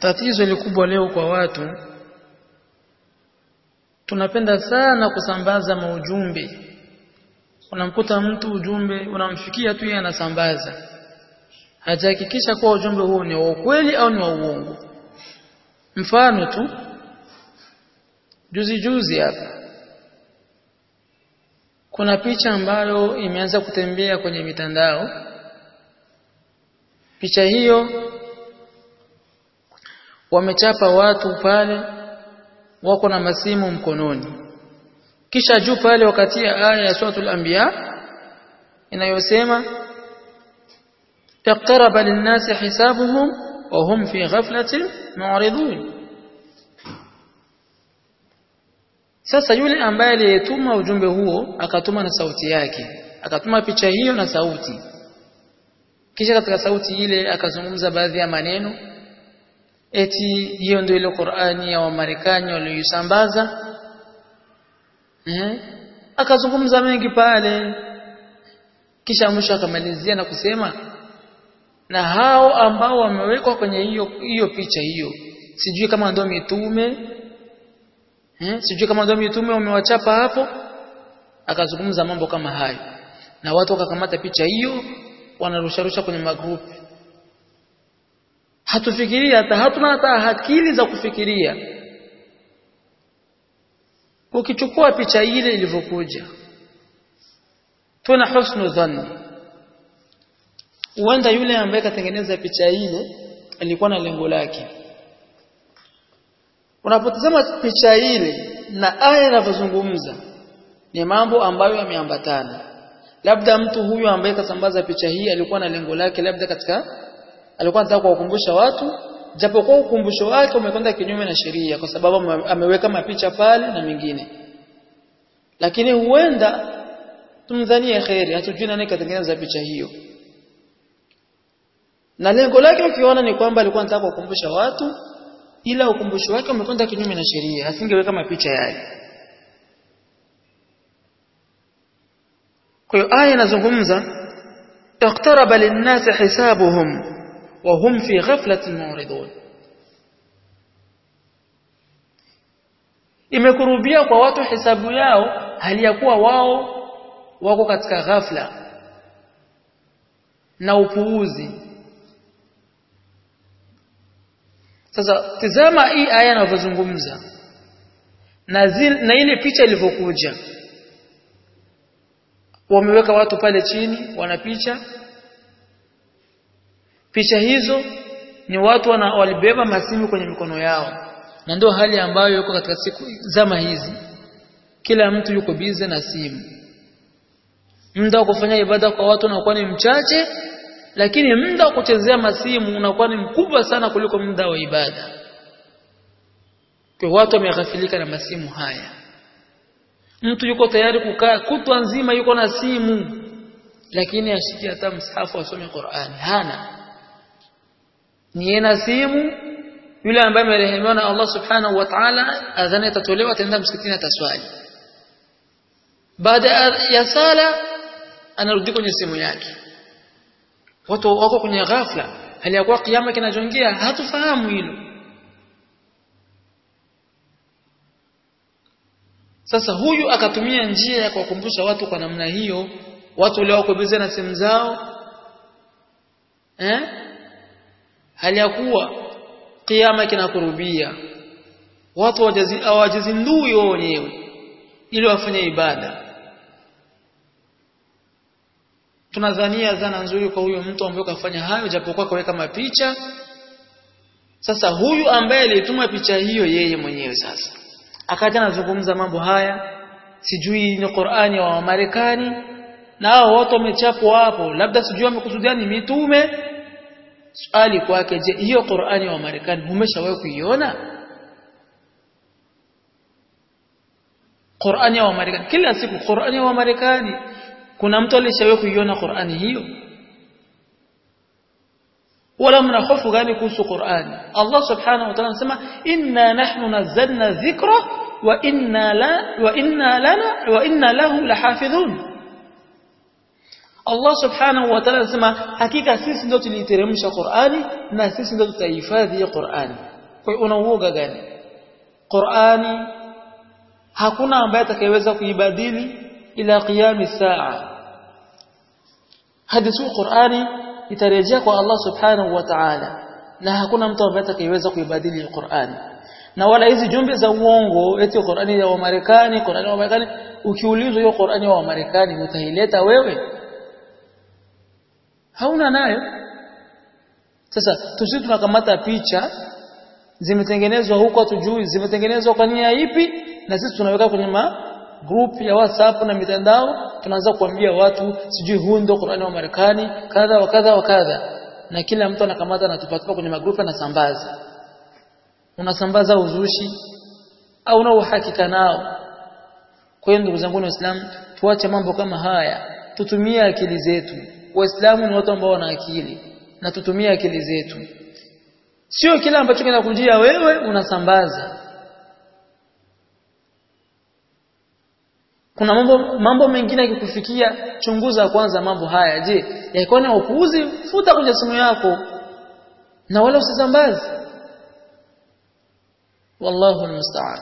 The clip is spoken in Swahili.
tatizo likubwa leo kwa watu. Tunapenda sana kusambaza maujumbe. Unamkuta mtu ujumbe unamfikia tu yeye anasambaza. Hajahakikisha kuwa ujumbe huo ni wa ukweli au ni wa uongo. Mfano tu. Juzi juzi hapa. Kuna picha ambayo imeanza kutembea kwenye mitandao. Picha hiyo wamechapa watu pale wako na masimu mkononi. Kisha juu pale wakatia aya ya suratul anbiya inayosema taqtaraba lin-nasi hisabuhum wa hum fi ghaflatin mu'ridun. Sasa yule ambaye aliyetuma ujumbe huo akatuma na sauti yake akatuma picha hiyo na sauti. Kisha katika sauti ile akazungumza baadhi ya maneno eti hiyo ndio ile Qur'ani ya Wamarekani walioisambaza. Eh? Akazungumza mengi pale. Kisha mwisho akamalizia na kusema na hao ambao wamewekwa kwenye hiyo hiyo picha hiyo sijui kama ndio mitume eh? Sijui kama ndio mitume wamewachapa hapo. Akazungumza mambo kama hayo. Na watu wakakamata picha hiyo wanarusharusha kwenye magrupu hatufikiria hata hatuna hata akili za kufikiria. Ukichukua picha ile ilivyokuja tuna husnu dhanni. Huenda yule ambaye katengeneza picha ile alikuwa na lengo lake. Unapotazama picha ile na aya inavyozungumza ni mambo ambayo yameambatana. Labda mtu huyu ambaye kasambaza picha hii alikuwa na lengo lake labda katika alikuwa anataka kuwakumbusha watu japokuwa ukumbusho wake umekwenda kinyume na sheria kwa sababu ameweka mapicha pale na mengine. Lakini huenda tumdhanie khairi hatujui nani katengeneza picha hiyo. Na lengo lake ukiona ni kwamba alikuwa anataka kuwakumbusha watu ila ukumbusho wake umekwenda kinyume na sheria asingeweka mapicha yale kwa hiyo aya inazungumza iqtaraba للناس حسابهم hum fi ghaflatin muridun. Imekurubia kwa watu hisabu yao hali ya kuwa wao wako katika ghafla na upuuzi. Sasa tizama hii aya inavyozungumza na, na ile picha ilivyokuja. Wameweka watu pale chini wana picha picha hizo ni watu wana, walibeba masimu kwenye mikono yao. Na ndio hali ambayo yuko katika siku zama hizi. Kila mtu yuko bize na simu. Muda wa kufanya ibada kwa watu unakuwa ni mchache lakini muda wa kuchezea masimu unakuwa ni mkubwa sana kuliko muda wa ibada. Kwa watu wameghafilika na masimu haya. Mtu yuko tayari kukaa kutwa nzima yuko na simu lakini ashiki hata msahafu asome Qur'ani. Hana ni na simu yule ambaye amerehemiwa na Allah subhanahu wa ta'ala adhana itatolewa ataenda msikitini ataswali. Baada ya sala anarudi kwenye simu yake. Watu wako kwenye ghafla hali ya kuwa kiyama kinachoingia hatufahamu hilo. Sasa huyu akatumia njia ya kuwakumbusha watu kwa namna hiyo watu leo wako bize na simu zao eh hali ya kuwa kiyama kinakurubia watu hawajizindui wao wenyewe ili wafanye ibada. Tunadhania zana nzuri kwa huyo mtu ambaye kafanya hayo japokuwa kaweka mapicha. Sasa huyu ambaye alituma picha hiyo yeye mwenyewe sasa. Akaja anazungumza mambo haya sijui ni Qur'ani wa Marekani na hao watu wamechapwa hapo labda sijui wamekusudia ni mitume swali kwake je hiyo Qur'ani wa Marekani umeshawahi kuiona Qur'ani wa Marekani kila siku Qur'ani wa Marekani kuna mtu alishawahi kuiona Qur'ani hiyo wala mna hofu gani kuhusu Qur'ani Allah subhanahu wa ta'ala anasema inna nahnu nazzalna dhikra wa inna la wa inna lana wa inna lahu lahafidhun Allah subhanahu wa ta'ala anasema hakika sisi ndio tuliteremsha Qur'ani na sisi ndio tutahifadhi Qur'ani. Kwa hiyo unauoga gani? Qur'ani hakuna ambaye atakayeweza kuibadili ila qiyami saa. Hadithi Qur'ani itarejea kwa Allah subhanahu wa ta'ala na hakuna mtu ambaye atakayeweza kuibadili Qur'ani. Na wala hizi jumbe za uongo eti Qur'ani ya Marekani Qur'ani ya Marekani ukiulizwa hiyo Qur'ani ya Marekani utaileta wewe hauna nayo. Sasa tusi tunakamata picha zimetengenezwa huko tujui zimetengenezwa kwa nia ipi na sisi tunaweka kwenye ma group ya WhatsApp na mitandao tunaanza kuambia watu sijui huu ndio Qur'ani wa Marekani kadha wa kadha wa kadha. Na kila mtu anakamata na tupatupa kwenye magrupu na sambaza. Unasambaza uzushi au una uhakika nao. Kwa hiyo ndugu zangu waislamu tuache mambo kama haya tutumie akili zetu waislamu ni watu ambao wana akili na tutumie akili zetu. Sio kila ambacho kinakujia wewe unasambaza. Kuna mambo mambo mengine yakikufikia chunguza kwanza mambo haya. Je yalikuwa ni upuuzi? Futa kwenye simu yako na wala usisambaze. Wallahu almusta'an